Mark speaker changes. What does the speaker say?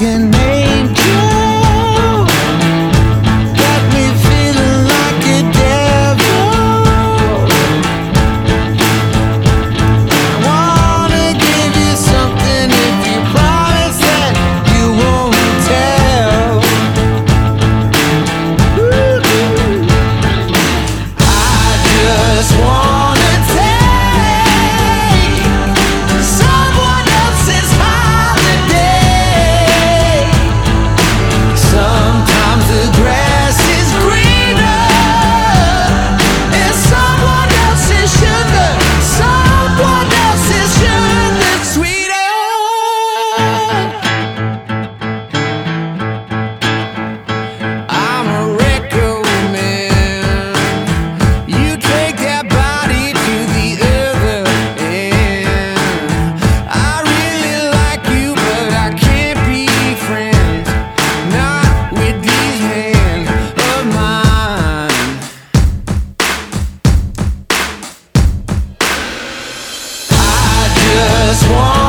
Speaker 1: can make just one